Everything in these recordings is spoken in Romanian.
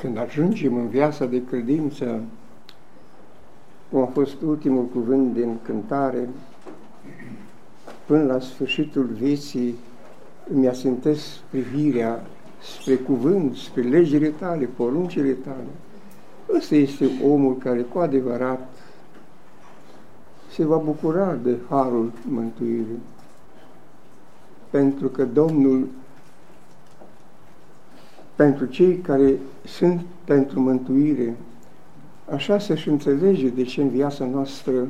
Când ajungem în viața de credință, cum a fost ultimul cuvânt din cântare, până la sfârșitul vieții îmi asintesc privirea spre cuvânt, spre legile tale, poruncile tale. Ăsta este omul care cu adevărat se va bucura de harul mântuirii. Pentru că Domnul, pentru cei care sunt pentru mântuire, așa să-și înțelege de ce în viața noastră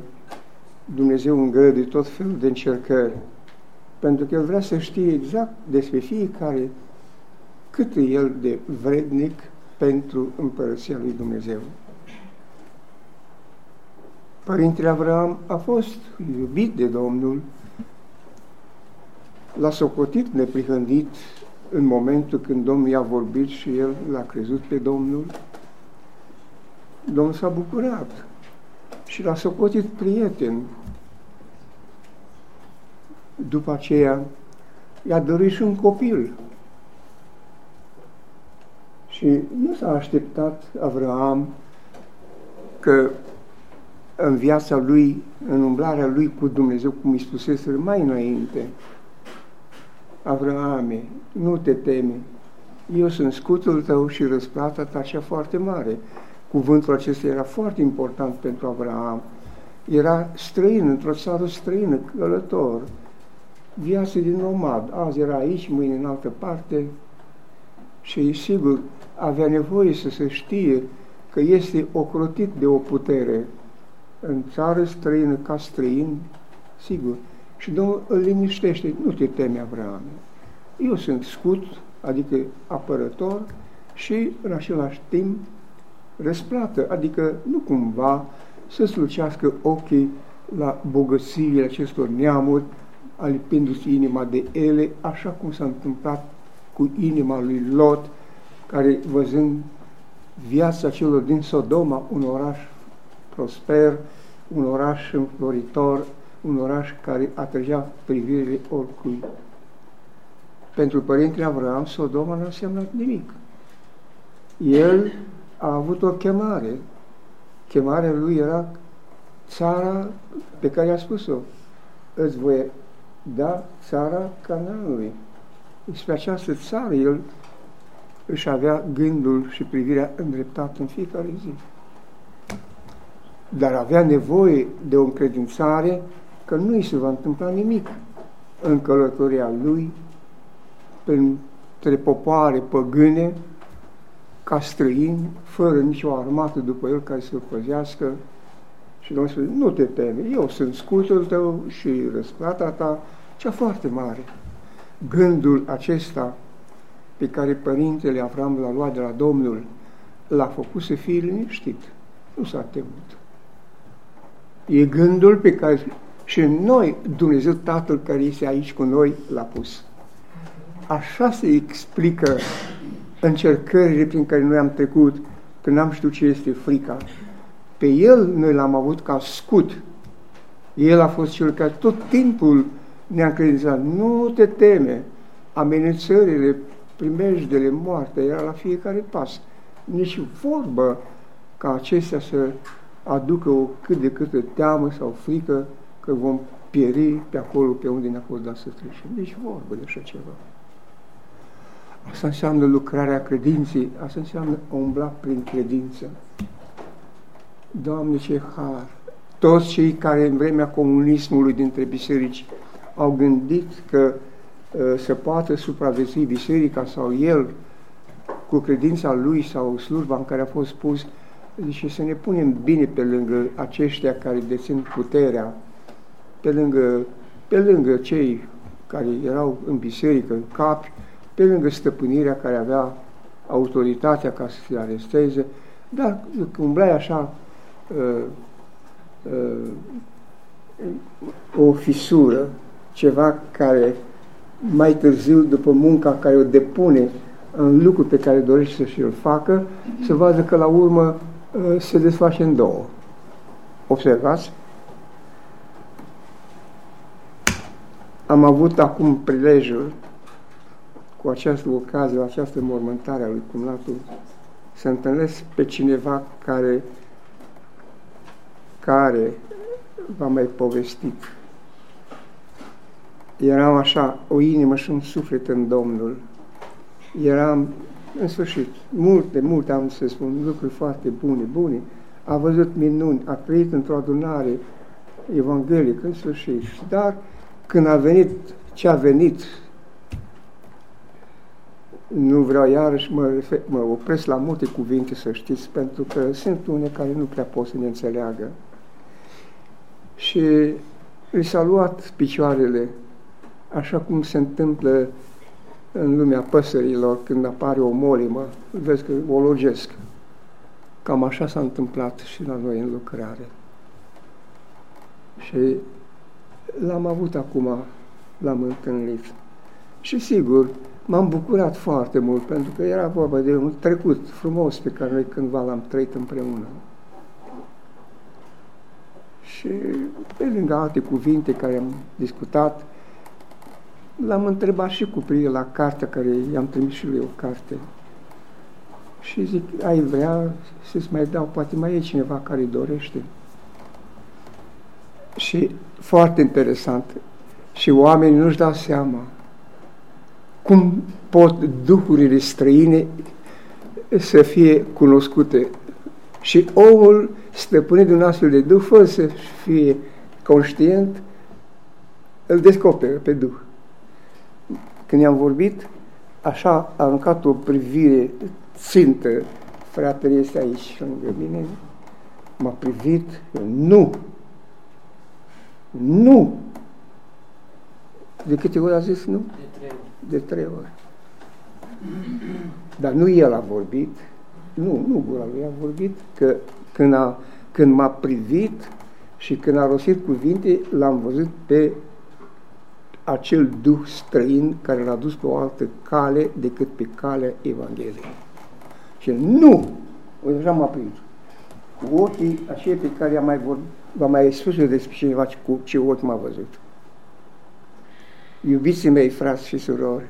Dumnezeu îngăduie tot felul de încercări. Pentru că El vrea să știe exact despre fiecare cât e El de vrednic pentru împărăția lui Dumnezeu. Părintele Avram a fost iubit de Domnul, l-a socotit neprihăndit în momentul când Domnul i-a vorbit și el l-a crezut pe Domnul. Domnul s-a bucurat și l-a socotit prieten. După aceea i-a dorit și un copil. Și nu s-a așteptat Avram că în viața lui, în umblarea lui cu Dumnezeu, cum îi spusese mai înainte, Avraame, nu te teme, eu sunt scutul tău și răsplata ta cea foarte mare. Cuvântul acesta era foarte important pentru Avraam. Era străin, într-o țară străină, călător, viață din nomad. Azi era aici, mâine în altă parte și, sigur, avea nevoie să se știe că este ocrotit de o putere în țară străină ca străin, sigur. Și Domnul îl liniștește, nu te teme, Avram. Eu sunt scut, adică apărător și în același timp răsplată, adică nu cumva să slucească ochii la bogățiile acestor neamuri, alipindu-se inima de ele, așa cum s-a întâmplat cu inima lui Lot, care văzând viața celor din Sodoma, un oraș prosper, un oraș înfloritor, un oraș care atrăgea privirile oricui. Pentru Părintele Avram, Sodoma nu înseamnă nimic. El a avut o chemare. Chemarea lui era țara pe care a spus-o. Îți voi da țara Canaanului. Despre această țară el își avea gândul și privirea îndreptată în fiecare zi dar avea nevoie de o încredințare că nu îi se va întâmpla nimic în călătoria lui printre popoare păgâne, ca străin, fără nicio armată după el care să-l păzească. Și Domnul spune, nu te teme, eu sunt scutul tău și răsplata ta, cea foarte mare. Gândul acesta pe care Părintele Avram l-a luat de la Domnul, l-a făcut să fie liniștit. Nu s-a temut. E gândul pe care și noi, Dumnezeu Tatăl care este aici cu noi, l-a pus. Așa se explică încercările prin care noi am trecut când n-am știut ce este frica. Pe El noi l-am avut ca scut. El a fost cel care tot timpul ne-a credințat. Nu te teme, amenințările, primejdele, moartea era la fiecare pas. Nici vorbă ca acestea să aducă o cât de cât teamă sau frică că vom pieri pe acolo pe unde ne-a fost dat să trecem. Nici vorbă de așa ceva. Asta înseamnă lucrarea credinței, asta înseamnă a umbla prin credință. Doamne, ce har! Toți cei care în vremea comunismului dintre biserici au gândit că uh, se poate supraviețui biserica sau el cu credința lui sau slujba în care a fost pus, Zice, să ne punem bine pe lângă aceștia care dețin puterea, pe lângă, pe lângă cei care erau în biserică, în capi, pe lângă stăpânirea care avea autoritatea ca să se aresteze, dar când umblai așa uh, uh, o fisură, ceva care mai târziu, după munca care o depune în lucru pe care dorește să și-l facă, să vadă că la urmă Uh, se desface în două. Observați? Am avut acum prilejul, cu această ocazie, această mormântare a lui cumnatul să întâlnesc pe cineva care, care v-a mai povestit. Eram așa, o inimă și un suflet în Domnul. Eram, în sfârșit, multe, multe am să spun, lucruri foarte bune, bune. A văzut minuni, a trăit într-o adunare evanghelică, în sfârșit. Dar când a venit ce a venit, nu vreau iarăși, mă, mă opresc la multe cuvinte, să știți, pentru că sunt unele care nu prea pot să ne înțeleagă. Și li s-a luat picioarele, așa cum se întâmplă în lumea păsărilor, când apare o molimă, vezi că o logesc. Cam așa s-a întâmplat și la noi în lucrare. Și l-am avut acum, l-am întâlnit. Și sigur, m-am bucurat foarte mult, pentru că era vorba de un trecut frumos pe care noi cândva l-am trăit împreună. Și pe lângă alte cuvinte care am discutat, l-am întrebat și cu privire la cartea care i-am trimis și lui o carte. Și zic, ai vrea să-ți mai dau, poate mai e cineva care dorește. Și foarte interesant, și oamenii nu-și dau seama cum pot duhurile străine să fie cunoscute. Și omul stăpânit de un astfel de duh, fără să fie conștient, îl descoperă pe duh. Când i-am vorbit, așa a aruncat o privire țintă, fratele este aici lângă mine, m-a privit, nu, nu. De câte ori a zis nu? De trei ori. De trei ori. Dar nu el a vorbit, nu, nu gura lui a vorbit, că când, a, când m-a privit și când a rostit cuvinte, l-am văzut pe acel duh străin care l-a dus pe o altă cale decât pe calea Evangheliei. Și nu! Uite, așa m-a prins. Cu ochii aceia pe care am mai vorbit, v-am mai spus eu despre cineva cu ce ochi m-a văzut. Iubiții mei, frați și surori,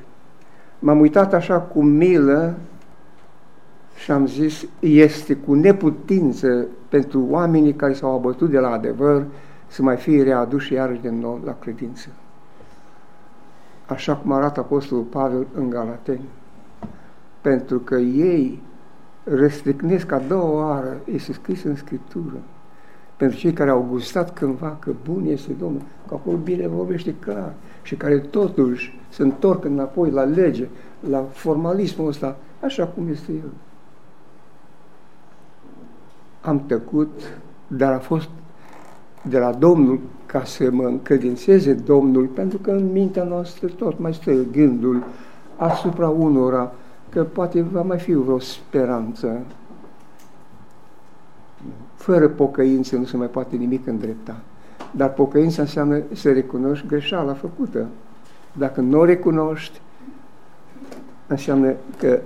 m-am uitat așa cu milă și am zis, este cu neputință pentru oamenii care s-au abătut de la adevăr să mai fie readuși iarăși de nou la credință. Așa cum arată Apostolul Pavel în Galateni. Pentru că ei răsticnesc a doua oară, este scris în Scriptură, pentru cei care au gustat cândva că bun este Domnul, că acolo bine vorbește clar și care totuși se întorc înapoi la lege, la formalismul ăsta, așa cum este el. Am tăcut, dar a fost de la Domnul ca să mă încredințeze Domnul, pentru că în mintea noastră tot mai stă gândul asupra unora că poate va mai fi vreo speranță. Fără pocăință nu se mai poate nimic îndrepta. Dar pocăința înseamnă să recunoști greșeala făcută. Dacă nu o recunoști, înseamnă că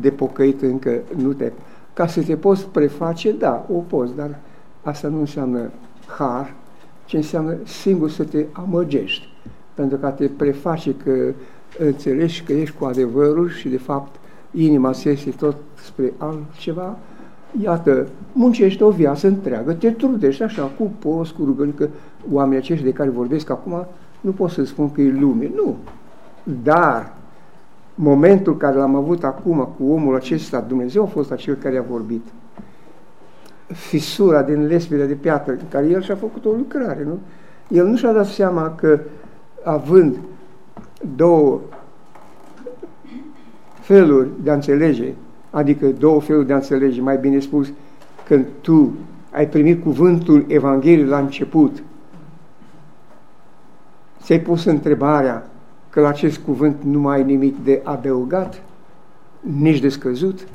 de pocăit încă nu te... Ca să te poți preface, da, o poți, dar asta nu înseamnă har, ci înseamnă singur să te amăgești. Pentru că te preface că înțelegi că ești cu adevărul și de fapt inima se este tot spre altceva, iată, muncești o viață întreagă, te trudești așa, cu post, cu rugări, că oamenii acești de care vorbesc acum, nu pot să spun că e lume, nu. Dar momentul care l-am avut acum cu omul acesta, Dumnezeu a fost acel care a vorbit. Fisura din lesbile de piatră, în care el și-a făcut o lucrare, nu? El nu și-a dat seama că, având două feluri de a înțelege, adică două feluri de a înțelege, mai bine spus, când tu ai primit cuvântul Evangheliei la început, ți-ai pus întrebarea că la acest cuvânt nu mai ai nimic de adăugat, nici de scăzut?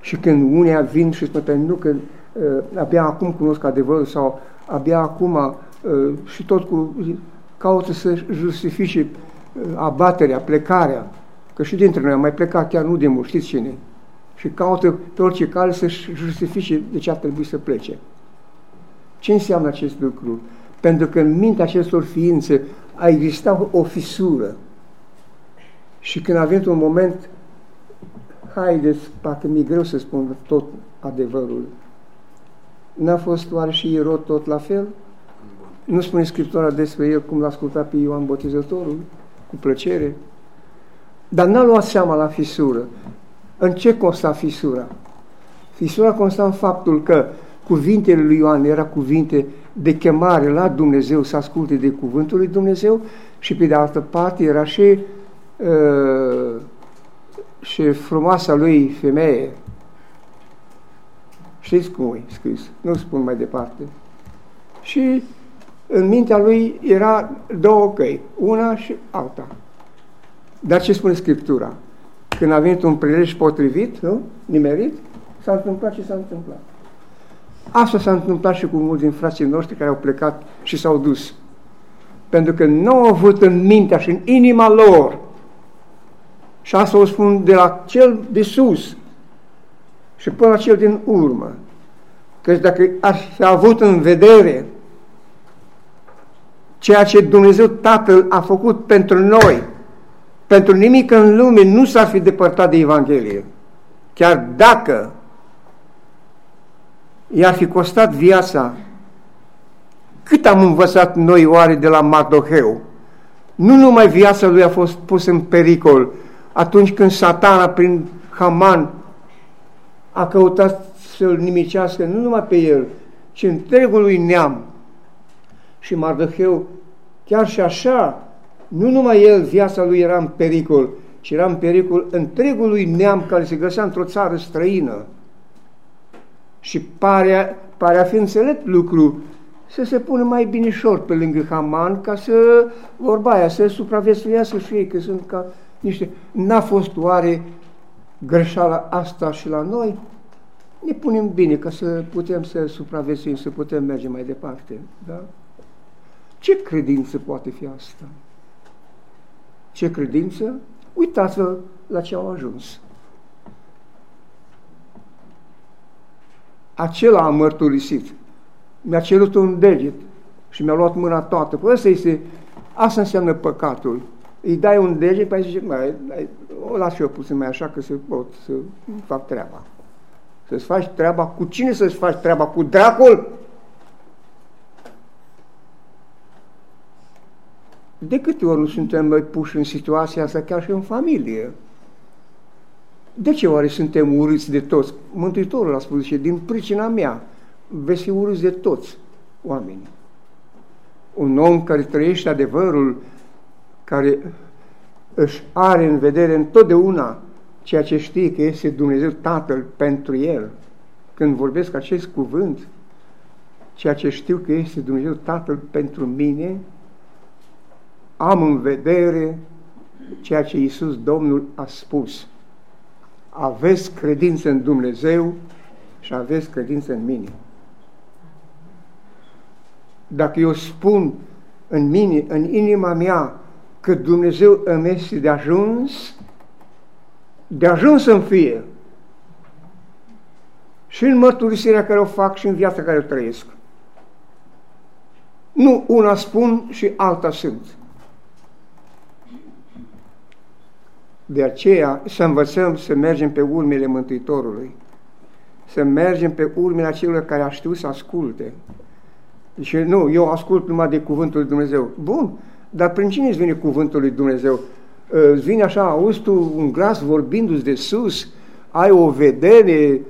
Și când unii vin și spun, pe nu, că uh, abia acum cunosc adevărul sau abia acum uh, și tot cu caută să justifice uh, abaterea, plecarea, că și dintre noi am mai plecat chiar nu de mult, știți cine? Și caută pe orice cale să-și justifice de ce ar trebui să plece. Ce înseamnă acest lucru? Pentru că în mintea acestor ființe a existat o fisură. Și când a venit un moment haideți, parcă mi-e greu să spun tot adevărul. N-a fost oare și Irod tot la fel? Nu spune Scriptura despre el cum l-a ascultat pe Ioan Botezătorul? Cu plăcere. Dar n-a luat seama la fisură. În ce consta fisura? Fisura consta în faptul că cuvintele lui Ioan era cuvinte de chemare la Dumnezeu să asculte de cuvântul lui Dumnezeu și pe de altă parte era și, uh, și frumoasa lui femeie. Știți cum e scris? Nu spun mai departe. Și în mintea lui era două căi, una și alta. Dar ce spune Scriptura? Când a venit un prilej potrivit, nu? nimerit, s-a întâmplat ce s-a întâmplat. Asta s-a întâmplat și cu mulți din frații noștri care au plecat și s-au dus. Pentru că nu au avut în mintea și în inima lor, și asta o spun de la cel de sus și până la cel din urmă, că dacă ar fi avut în vedere ceea ce Dumnezeu Tatăl a făcut pentru noi, pentru nimic în lume nu s-ar fi depărtat de Evanghelie. Chiar dacă i-ar fi costat viața, cât am învățat noi oare de la Mardoheu? Nu numai viața lui a fost pusă în pericol atunci când satana prin Haman a căutat să-l nimicească nu numai pe el, ci întregul lui neam. Și Mardoheu, chiar și așa, nu numai el, viața lui era în pericol, ci era în pericol întregului neam care se găsea într-o țară străină. Și pare, pare a fi înțelept lucru să se pună mai binișor pe lângă Haman ca să, vorba aia, să supraviețuiască și ei, că sunt ca niște... N-a fost oare greșeala asta și la noi? Ne punem bine ca să putem să supraviețuim, să putem merge mai departe. Da? Ce credință poate fi asta? Ce credință? Uitați-vă la ce au ajuns. Acela a mărturisit. Mi-a cerut un deget și mi-a luat mâna toată. Păi asta, este, asta înseamnă păcatul. Îi dai un deget, pe zice, mai, o las eu puțin mai așa, că să pot să fac treaba. Să-ți faci treaba cu cine să-ți faci treaba? Cu dracul? De câte ori nu suntem noi puși în situația asta chiar și în familie? De ce oare suntem urâți de toți? Mântuitorul a spus și din pricina mea veți fi urâți de toți oamenii. Un om care trăiește adevărul, care își are în vedere întotdeauna ceea ce știe că este Dumnezeu Tatăl pentru el. Când vorbesc acest cuvânt, ceea ce știu că este Dumnezeu Tatăl pentru mine, am în vedere ceea ce Iisus Domnul a spus. Aveți credință în Dumnezeu și aveți credință în mine. Dacă eu spun în mine, în inima mea, că Dumnezeu îmi este de ajuns, de ajuns să fie. Și în mărturisirea care o fac și în viața care o trăiesc. Nu una spun și alta sunt. De aceea să învățăm să mergem pe urmele Mântuitorului, să mergem pe urmele acelor care a știut să asculte. Și nu, eu ascult numai de cuvântul lui Dumnezeu. Bun, dar prin cine îți vine cuvântul lui Dumnezeu? Îți vine așa, auzi tu un glas vorbindu-ți de sus, ai o vedere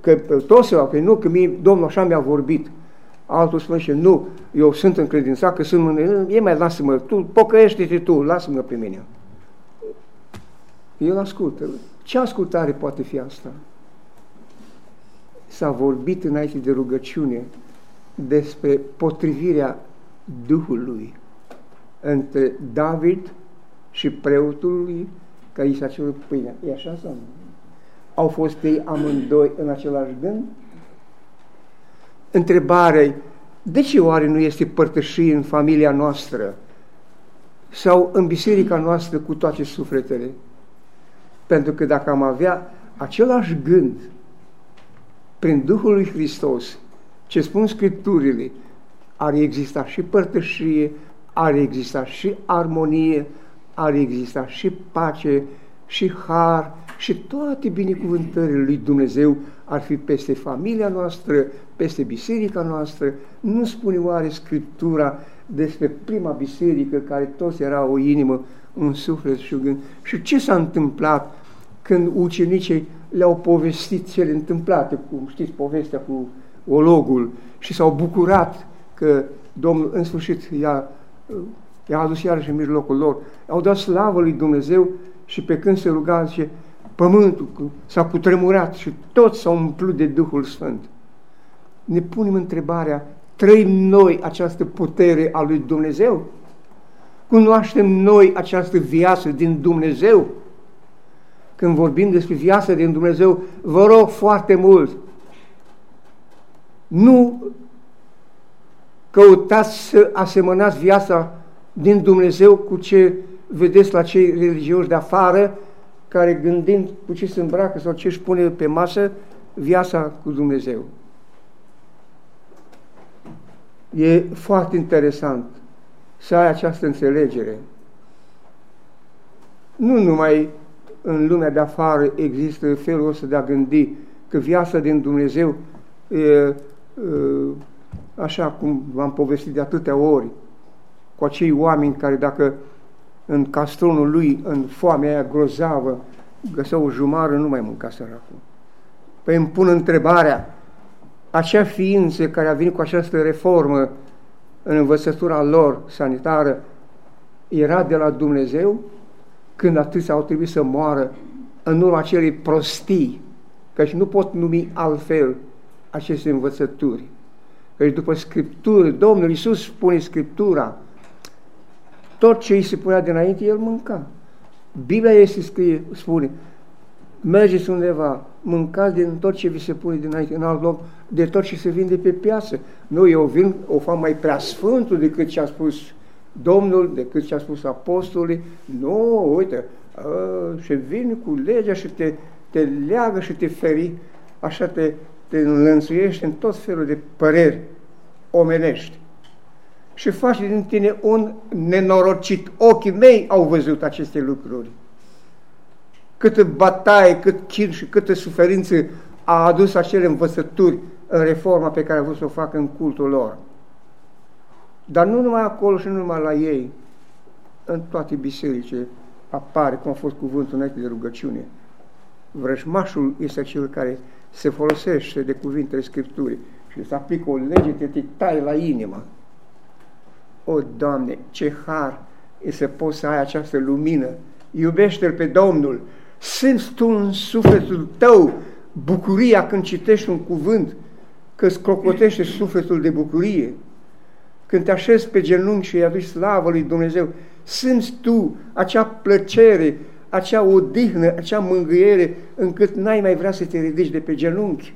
că toți se că nu, că mie Domnul așa mi-a vorbit. Altul spune și nu, eu sunt încredințat că sunt, e mai lasă-mă, tu pocăiește-te tu, lasă-mă pe mine. El ascultă. Ce ascultare poate fi asta? S-a vorbit înainte de rugăciune despre potrivirea Duhului între David și preotul lui care i s-a cerut pâinea. E așa sau nu? Au fost ei amândoi în același gând? Întrebarea de ce oare nu este părtășie în familia noastră sau în biserica noastră cu toate sufletele? Pentru că dacă am avea același gând prin Duhul lui Hristos, ce spun Scripturile, ar exista și părtășie, ar exista și armonie, ar exista și pace și har și toate binecuvântările lui Dumnezeu ar fi peste familia noastră, peste biserica noastră. Nu spune oare Scriptura despre prima biserică care toți era o inimă, un suflet și un gând. Și ce s-a întâmplat când ucenicii le-au povestit cele întâmplate, cu, știți, povestea cu ologul și s-au bucurat că Domnul în sfârșit i-a, i-a adus iarăși în mijlocul lor. Au dat slavă lui Dumnezeu și pe când se ruga, zice, pământul s-a cutremurat și toți s-au umplut de Duhul Sfânt. Ne punem întrebarea, trăim noi această putere a lui Dumnezeu? Cunoaștem noi această viață din Dumnezeu? Când vorbim despre viața din Dumnezeu, vă rog foarte mult, nu căutați să asemănați viața din Dumnezeu cu ce vedeți la cei religioși de afară, care gândind cu ce se îmbracă sau ce își pune pe masă, viața cu Dumnezeu. E foarte interesant să ai această înțelegere. Nu numai în lumea de afară există felul ăsta de a gândi că viața din Dumnezeu e, așa cum v-am povestit de atâtea ori, cu acei oameni care dacă în castronul lui, în foamea aia grozavă, găseau o jumară, nu mai mânca săracul. Păi îmi pun întrebarea, acea ființă care a venit cu această reformă în învățătura lor sanitară, era de la Dumnezeu când atâția au trebuit să moară în urma acelei prostii, căci nu pot numi altfel aceste învățături. Căci după Scriptură, Domnul Iisus spune Scriptura, tot ce îi se punea dinainte, el mânca. Biblia este scrie, spune, mergeți undeva, mâncați din tot ce vi se pune dinainte în alt loc, de tot ce se vinde pe piață. Nu, eu vin, o fac mai prea sfântul decât ce a spus Domnul, decât ce a spus apostolii. Nu, uite, a, și vin cu legea și te, te leagă și te feri, așa te, te înlănțuiește în tot felul de păreri omenești și face din tine un nenorocit. Ochii mei au văzut aceste lucruri. Câtă bataie, cât chin și câtă suferință a adus acele învățături în reforma pe care a vrut să o facă în cultul lor. Dar nu numai acolo și nu numai la ei, în toate bisericile apare, cum a fost cuvântul înainte de rugăciune. Vrăjmașul este cel care se folosește de cuvintele Scripturii și să aplică o lege, te, te tai la inimă. O, Doamne, ce har e să poți să ai această lumină. Iubește-L pe Domnul. Simți tu în sufletul tău bucuria când citești un cuvânt, că îți clocotește sufletul de bucurie. Când te așezi pe genunchi și îi aduci slavă lui Dumnezeu, simți tu acea plăcere, acea odihnă, acea mângâiere, încât n-ai mai vrea să te ridici de pe genunchi.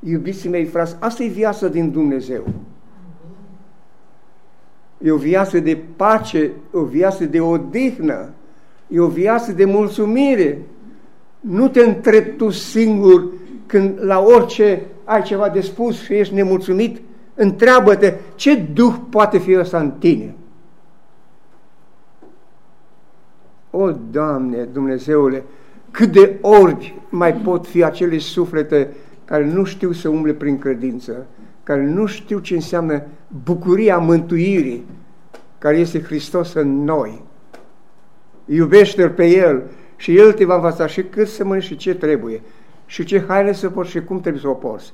Iubiții mei, frați, asta e viața din Dumnezeu. E o viață de pace, o viață de odihnă, e o viață de mulțumire. Nu te întrebi tu singur când la orice ai ceva de spus și ești nemulțumit, întreabă-te ce duh poate fi ăsta în tine. O, Doamne, Dumnezeule, cât de orbi mai pot fi acele suflete care nu știu să umble prin credință, care nu știu ce înseamnă bucuria mântuirii, care este Hristos în noi. Iubește-L pe El și El te va învăța și cât să mănânci și ce trebuie, și ce haine să porți și cum trebuie să o porți.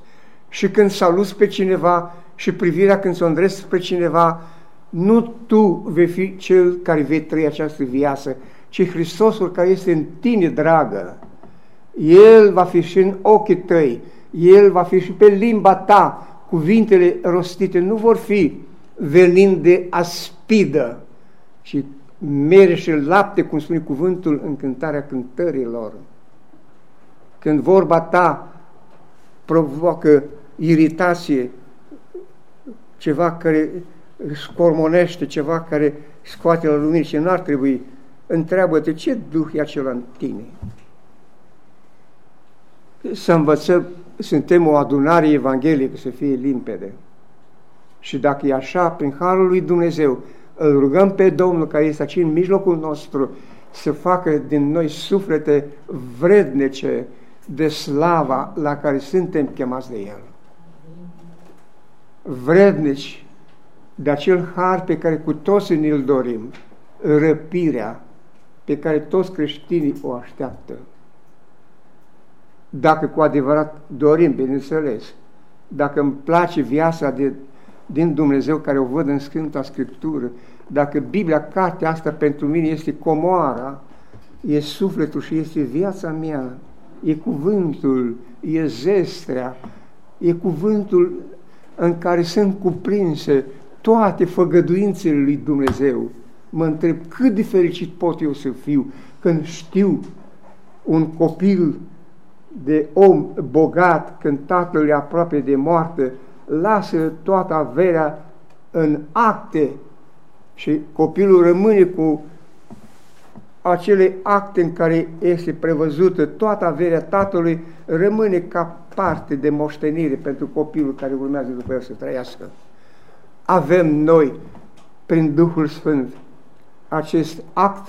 Și când saluți pe cineva și privirea când se îndresc spre cineva, nu tu vei fi cel care vei trăi această viață, ci Hristosul care este în tine, dragă. El va fi și în ochii tăi, El va fi și pe limba ta, cuvintele rostite nu vor fi venind de aspidă, și mere și lapte, cum spune cuvântul în cântarea cântărilor. Când vorba ta provoacă iritație, ceva care scormonește, ceva care scoate la lumină și nu ar trebui, întreabă-te ce duh e acela în tine. Să învățăm, suntem o adunare evanghelică, să fie limpede. Și dacă e așa, prin Harul lui Dumnezeu, îl rugăm pe Domnul care este aici în mijlocul nostru, să facă din noi suflete vrednice de slava la care suntem chemați de El. Vrednici de acel har pe care cu toți ne-l dorim, răpirea pe care toți creștinii o așteaptă. Dacă cu adevărat dorim, bineînțeles, dacă îmi place viața de, din Dumnezeu care o văd în Sfânta Scriptură, dacă Biblia, cartea asta pentru mine este comoara, e sufletul și este viața mea, e cuvântul, e zestrea, e cuvântul în care sunt cuprinse toate făgăduințele lui Dumnezeu. Mă întreb cât de fericit pot eu să fiu când știu un copil de om bogat, când tatăl e aproape de moarte, lasă toată averea în acte și copilul rămâne cu acele acte în care este prevăzută toată averea tatălui, rămâne ca parte de moștenire pentru copilul care urmează după el să trăiască. Avem noi, prin Duhul Sfânt, acest act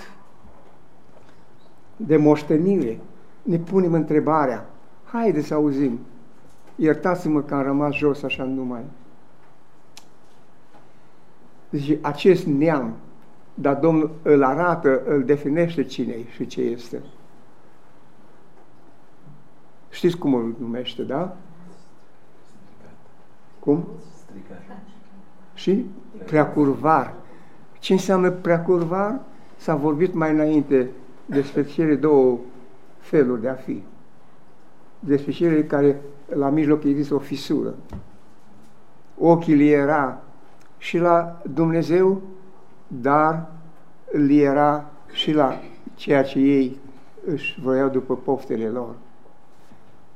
de moștenire. Ne punem întrebarea, haide să auzim, iertați-mă că am rămas jos așa numai. Deci acest neam, dar Domnul îl arată, îl definește cine și ce este. Știți cum îl numește, da? Cum? Și preacurvar. Ce înseamnă preacurvar? S-a vorbit mai înainte despre cele două feluri de a fi. Despre cele care la mijloc există o fisură. Ochii li era și la Dumnezeu, dar li era și la ceea ce ei își voiau după poftele lor.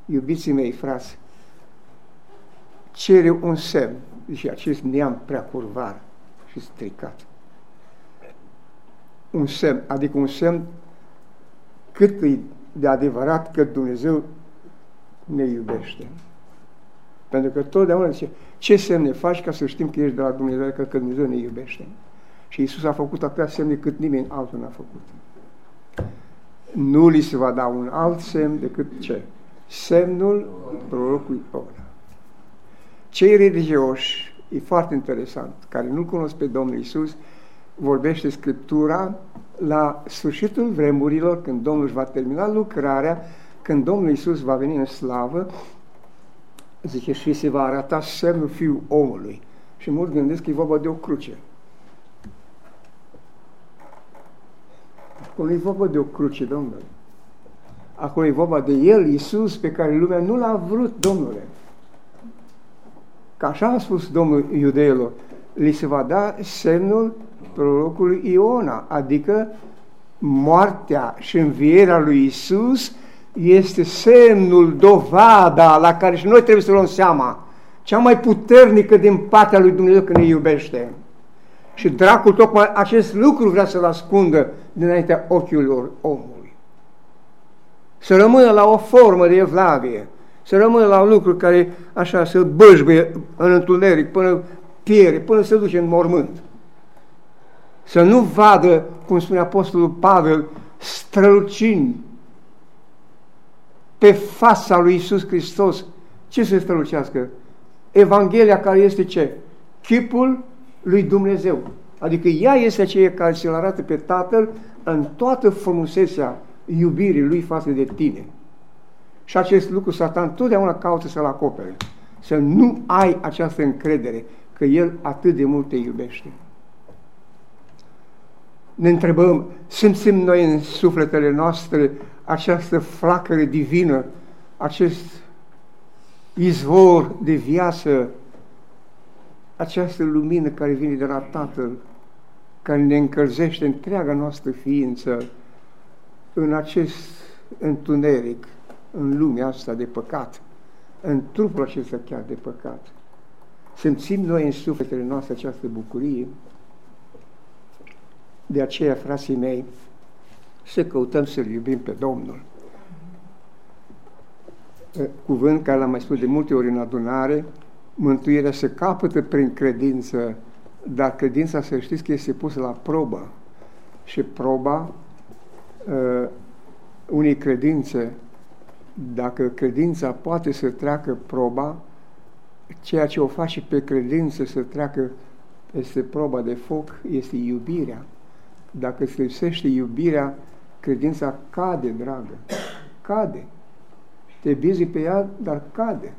Iubiții mei, frați, cere un semn, și acest neam prea curvar și stricat. Un semn, adică un semn cât e de adevărat că Dumnezeu ne iubește. Pentru că totdeauna zice, ce semne faci ca să știm că ești de la Dumnezeu, că, că Dumnezeu ne iubește. Și Isus a făcut atâtea semne cât nimeni altul n-a făcut. Nu li se va da un alt semn decât ce? Semnul prorocului Ona. Cei religioși, e foarte interesant, care nu cunosc pe Domnul Isus, vorbește Scriptura la sfârșitul vremurilor, când Domnul își va termina lucrarea, când Domnul Isus va veni în slavă, zice, și se va arăta semnul Fiul omului. Și mult gândesc că e vorba de o cruce. Acolo e vorba de o cruce, Domnule. Acolo e vorba de El, Iisus, pe care lumea nu l-a vrut, Domnule. Că așa a spus Domnul iudeilor, li se va da semnul prorocului Iona, adică moartea și învierea lui Isus este semnul, dovada la care și noi trebuie să luăm seama, cea mai puternică din partea lui Dumnezeu când ne iubește. Și dracul tocmai acest lucru vrea să-l ascundă dinaintea ochiilor omului. Să rămână la o formă de evlavie, să rămână la un lucru care așa să băjbăie în întuneric până piere, până se duce în mormânt. Să nu vadă, cum spune Apostolul Pavel, strălucind pe fața lui Isus Hristos. Ce se strălucească? Evanghelia care este ce? Chipul lui Dumnezeu. Adică ea este aceea care se-l arată pe Tatăl în toată frumusețea iubirii lui față de tine. Și acest lucru Satan totdeauna caută să-l acopere. Să nu ai această încredere că El atât de mult te iubește. Ne întrebăm, simțim noi în sufletele noastre această flacără divină, acest izvor de viață, această lumină care vine de la Tatăl, care ne încălzește întreaga noastră ființă în acest întuneric, în lumea asta de păcat, în trupul acesta chiar de păcat. Simțim noi în sufletele noastre această bucurie. De aceea, frații mei, să căutăm să-L iubim pe Domnul. Cuvânt care l-am mai spus de multe ori în adunare, mântuirea se capătă prin credință, dar credința să știți că este pusă la probă. Și proba uh, unei credințe, dacă credința poate să treacă proba, ceea ce o face pe credință să treacă peste proba de foc este iubirea. Dacă se lipsește iubirea, credința cade, dragă. Cade. Te bizi pe ea, dar cade.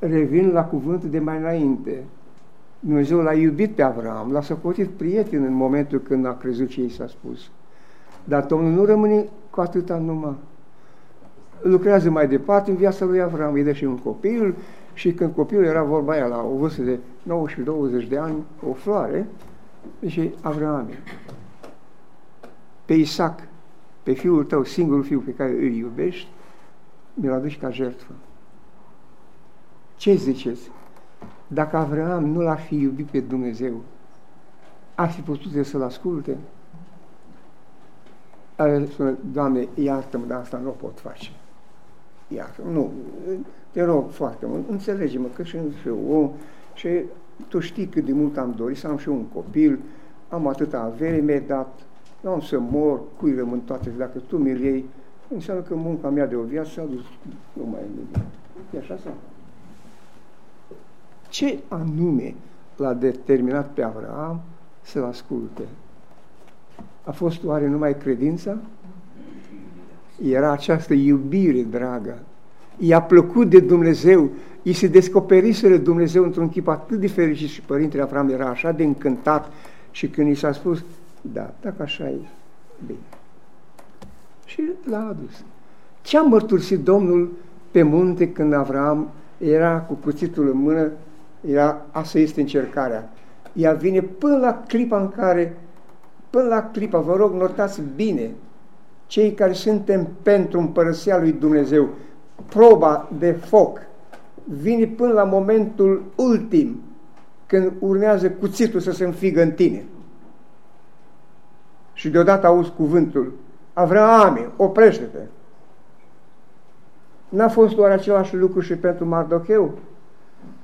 Revin la cuvântul de mai înainte. Dumnezeu l-a iubit pe Avram, l-a socotit prieten în momentul când a crezut ce i s-a spus. Dar Domnul nu rămâne cu atâta numai. Lucrează mai departe în viața lui Avram, îi dă și un copil și când copilul era vorba aia la o vârstă de 9 și 20 de ani, o floare, deci Avram, pe Isaac, pe fiul tău, singurul fiu pe care îl iubești, mi-l aduci ca jertfă. Ce ziceți? Dacă Avram nu l-ar fi iubit pe Dumnezeu, ar fi putut să-l asculte? Spune, Doamne, iartă-mă, dar asta nu o pot face. Iartă nu, te rog foarte mult, înțelege-mă că și eu om și tu știi cât de mult am dorit să am și un copil, am atâta avere, mi-ai dat, nu am să mor, cui rămân toate, dacă tu mi-l iei, înseamnă că munca mea de o viață s-a dus, nu mai e E așa sau? Ce anume l-a determinat pe Avram să-l asculte? A fost oare numai credința? Era această iubire dragă. I-a plăcut de Dumnezeu, i se descoperiseră Dumnezeu într-un chip atât de fericit și Părintele Avram era așa de încântat și când i s-a spus, da, dacă așa e, bine. Și l-a adus. Ce a mărturisit Domnul pe munte când Avram era cu cuțitul în mână era, asta este încercarea. Ea vine până la clipa în care, până la clipa, vă rog, notați bine, cei care suntem pentru împărăția lui Dumnezeu, proba de foc, vine până la momentul ultim, când urmează cuțitul să se înfigă în tine. Și deodată auzi cuvântul, Avraame, oprește-te! N-a fost doar același lucru și pentru Mardocheu?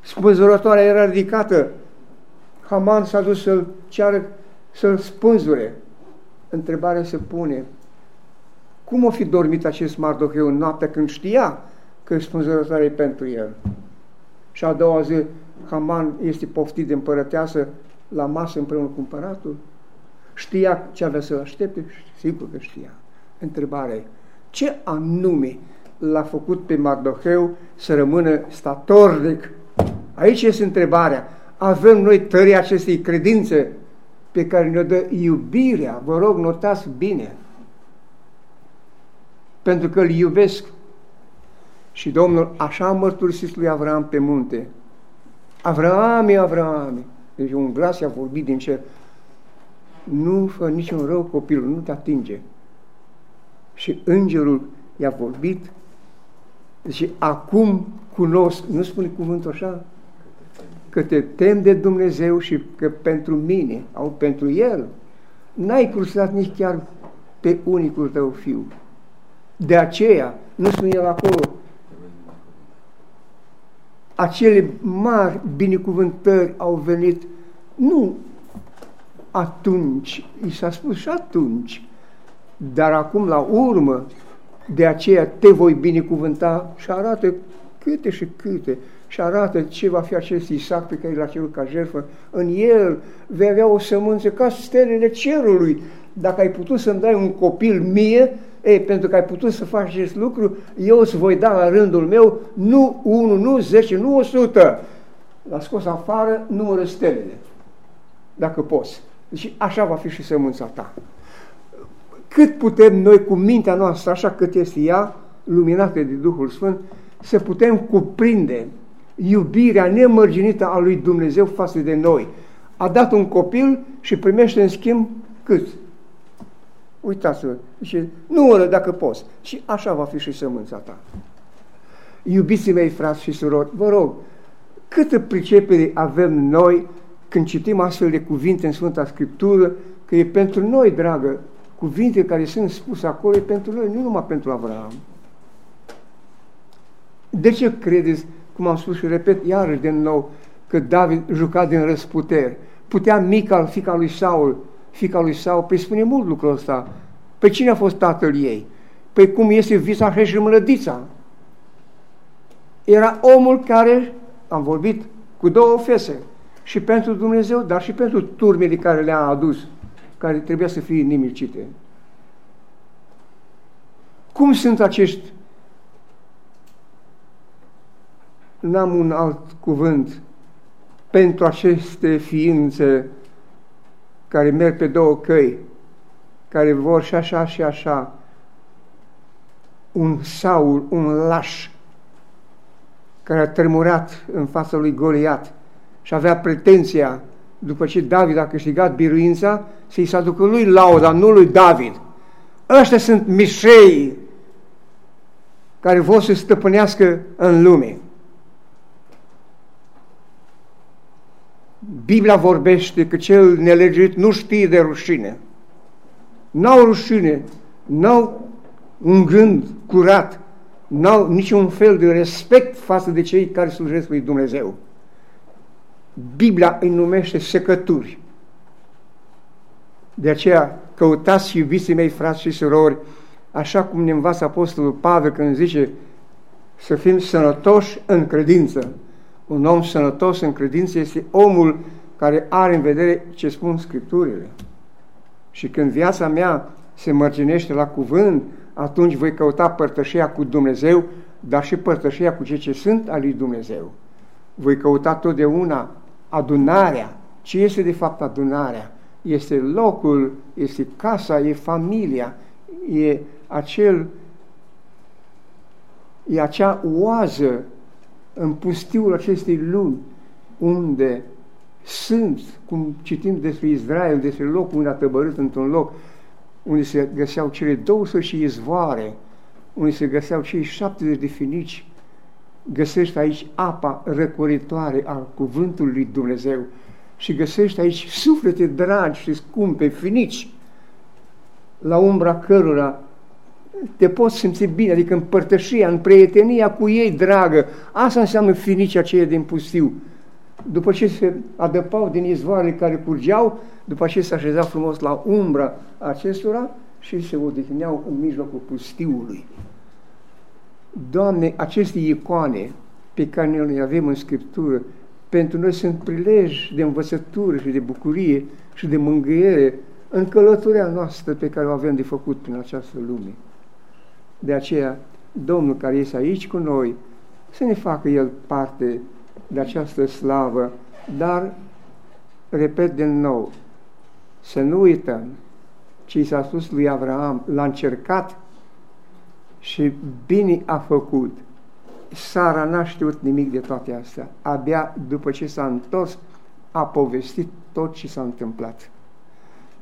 Spânzurătoarea era ridicată. Haman s-a dus să-l ceară, să-l spânzure. Întrebarea se pune, cum o fi dormit acest Mardocheu în noaptea când știa că spânzurătoarea e pentru el? Și a doua zi, Haman este poftit de împărăteasă la masă împreună cu împăratul? Știa ce avea să-l aștepte? Sigur că știa. Întrebarea e, ce anume l-a făcut pe Mardocheu să rămână statornic Aici este întrebarea. Avem noi tării acestei credințe pe care ne-o dă iubirea. Vă rog, notați bine. Pentru că îl iubesc. Și Domnul așa a mărturisit lui Avram pe munte. Avraame, Avraame. Deci un glas i-a vorbit din cer. Nu fă niciun rău copilul, nu te atinge. Și îngerul i-a vorbit. Și acum cunosc, nu spune cuvântul așa? Că te tem de Dumnezeu și că pentru mine, au pentru El, n-ai cruzat nici chiar pe unicul tău fiu. De aceea, nu spune el acolo, acele mari binecuvântări au venit nu atunci, i s-a spus și atunci, dar acum la urmă, de aceea te voi binecuvânta și arată câte și câte și arată ce va fi acest Isaac pe care l-a cerut ca jertfă. În el vei avea o sămânță ca stelele cerului. Dacă ai putut să-mi dai un copil mie, ei, pentru că ai putut să faci acest lucru, eu îți voi da la rândul meu nu unu, nu zece, nu o sută. L-a scos afară numără stelele, dacă poți. Deci așa va fi și sămânța ta. Cât putem noi cu mintea noastră, așa cât este ea, luminată de Duhul Sfânt, să putem cuprinde iubirea nemărginită a lui Dumnezeu față de noi. A dat un copil și primește în schimb cât? Uitați-vă, zice, nu ăla dacă poți. Și așa va fi și sămânța ta. Iubiții mei, frați și surori, vă rog, câtă pricepere avem noi când citim astfel de cuvinte în Sfânta Scriptură, că e pentru noi, dragă, cuvinte care sunt spuse acolo, e pentru noi, nu numai pentru Avram. De ce credeți cum am spus și repet iarăși de nou, că David juca din răsputeri. Putea Mical, fica lui Saul, fica lui Sau? Păi spune mult lucrul ăsta. Pe cine a fost tatăl ei? Păi cum este visa și mlădița? Era omul care, am vorbit, cu două fese, și pentru Dumnezeu, dar și pentru turmele care le-a adus, care trebuia să fie nimicite. Cum sunt acești n-am un alt cuvânt pentru aceste ființe care merg pe două căi, care vor și așa și așa, un Saul, un laș, care a tremurat în fața lui Goliat și avea pretenția, după ce David a câștigat biruința, să-i se aducă lui lauda, nu lui David. Ăștia sunt mișei care vor să stăpânească în lume. Biblia vorbește că cel nelegit nu știe de rușine. N-au rușine, n-au un gând curat, n-au niciun fel de respect față de cei care slujesc lui Dumnezeu. Biblia îi numește secături. De aceea, căutați, iubiții mei, frați și surori, așa cum ne învață Apostolul Pavel când zice să fim sănătoși în credință. Un om sănătos în credință este omul care are în vedere ce spun Scripturile. Și când viața mea se mărginește la cuvânt, atunci voi căuta părtășia cu Dumnezeu, dar și părtășia cu cei ce sunt al lui Dumnezeu. Voi căuta totdeauna adunarea. Ce este de fapt adunarea? Este locul, este casa, e familia, e acel e acea oază în pustiul acestei lumi unde sunt, cum citim despre Israel, despre locul unde a tăbărât într-un loc, unde se găseau cele 200 și izvoare, unde se găseau cei 70 de finici, găsești aici apa răcoritoare a cuvântului lui Dumnezeu și găsești aici suflete dragi și scumpe, finici, la umbra cărora te poți simți bine, adică în părtășia, în prietenia cu ei dragă. Asta înseamnă finicii aceia din pustiu. După ce se adăpau din izvoarele care curgeau, după ce se așeza frumos la umbra acestora și se odihneau în mijlocul pustiului. Doamne, aceste icoane pe care noi le avem în Scriptură, pentru noi sunt prilej de învățătură și de bucurie și de mângâiere în călătoria noastră pe care o avem de făcut prin această lume. De aceea, Domnul care este aici cu noi, să ne facă El parte de această slavă, dar, repet din nou, să nu uităm ce i s-a spus lui Abraham, l-a încercat și bine a făcut. Sara n-a știut nimic de toate astea. Abia după ce s-a întors, a povestit tot ce s-a întâmplat.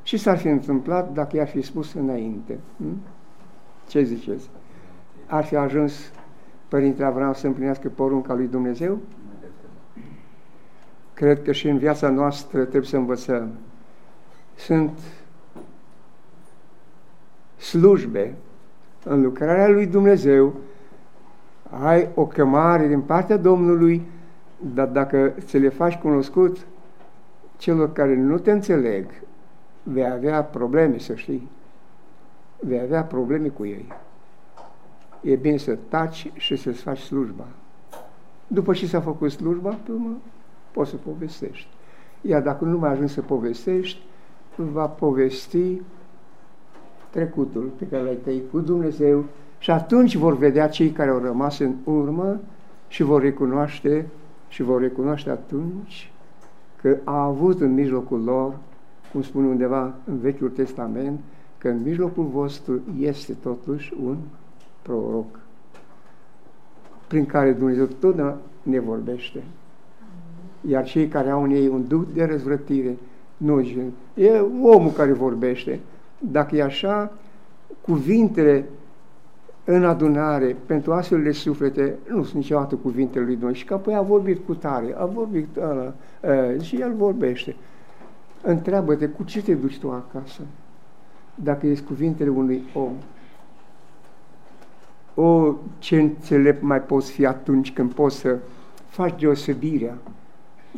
Ce s-ar fi întâmplat dacă i-ar fi spus înainte? Hm? Ce ziceți? Ar fi ajuns Părintele Avram să împlinească porunca lui Dumnezeu? Cred că și în viața noastră trebuie să învățăm. Sunt slujbe în lucrarea lui Dumnezeu, ai o chemare din partea Domnului, dar dacă ți le faci cunoscut celor care nu te înțeleg, vei avea probleme, să știi. Vei avea probleme cu ei. E bine să taci și să-ți faci slujba. După ce s-a făcut slujba, pe urmă, poți să povestești. Iar dacă nu mai ajungi să povestești, va povesti trecutul pe care l-ai trăit cu Dumnezeu și atunci vor vedea cei care au rămas în urmă și vor recunoaște și vor recunoaște atunci că a avut în mijlocul lor, cum spune undeva în Vechiul Testament, că în mijlocul vostru este totuși un proroc prin care Dumnezeu totdeauna ne vorbește. Iar cei care au în ei un duh de răzvrătire, nu e omul care vorbește. Dacă e așa, cuvintele în adunare pentru astfel de suflete nu sunt niciodată cuvintele lui Dumnezeu. Și că apoi a vorbit cu tare, a vorbit ăla, ă, și el vorbește. Întreabă-te cu ce te duci tu acasă, dacă ești cuvintele unui om. O, ce înțelept mai poți fi atunci când poți să faci deosebirea.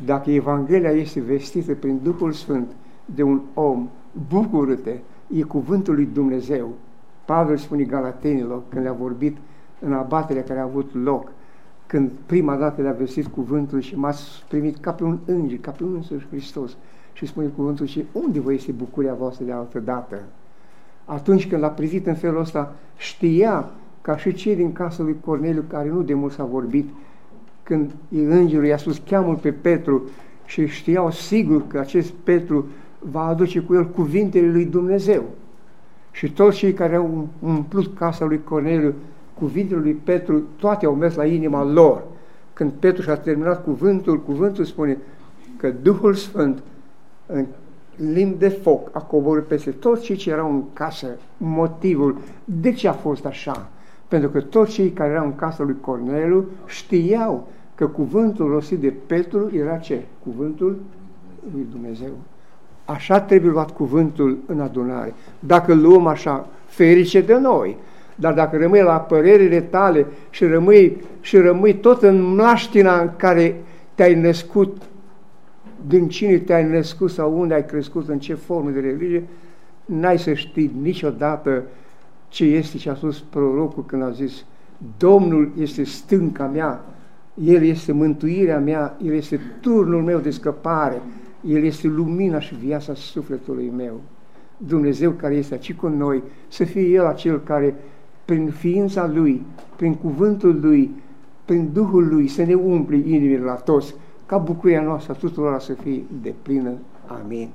Dacă Evanghelia este vestită prin Duhul Sfânt de un om bucură-te, e cuvântul lui Dumnezeu. Pavel spune Galatenilor când le-a vorbit în abaterea care a avut loc, când prima dată le-a vestit cuvântul și m-ați primit ca pe un înger, ca pe un însuși Hristos. Și spune cuvântul și unde vă este bucuria voastră de altă dată? Atunci când l-a privit în felul ăsta, știa ca și cei din casa lui Corneliu, care nu de mult s-a vorbit, când îngerul i-a spus, cheamă pe Petru și știau sigur că acest Petru va aduce cu el cuvintele lui Dumnezeu. Și toți cei care au umplut casa lui Corneliu, cuvintele lui Petru, toate au mers la inima lor. Când Petru și-a terminat cuvântul, cuvântul spune că Duhul Sfânt în limb de foc a coborât peste toți cei ce erau în casă. Motivul de ce a fost așa? Pentru că toți cei care erau în casa lui Corneliu știau că cuvântul rostit de Petru era ce? Cuvântul lui Dumnezeu. Așa trebuie luat cuvântul în adunare. Dacă luăm așa, ferice de noi. Dar dacă rămâi la părerile tale și rămâi, și rămâi tot în mlaștina în care te-ai născut, din cine te-ai născut sau unde ai crescut, în ce formă de religie, n-ai să știi niciodată ce este ce a spus prorocul când a zis Domnul este stânca mea, El este mântuirea mea, El este turnul meu de scăpare, El este lumina și viața sufletului meu. Dumnezeu care este aici cu noi, să fie El acel care, prin ființa Lui, prin cuvântul Lui, prin Duhul Lui, să ne umple inimile la toți, ca bucuria noastră tuturor să fie de plină. Amin.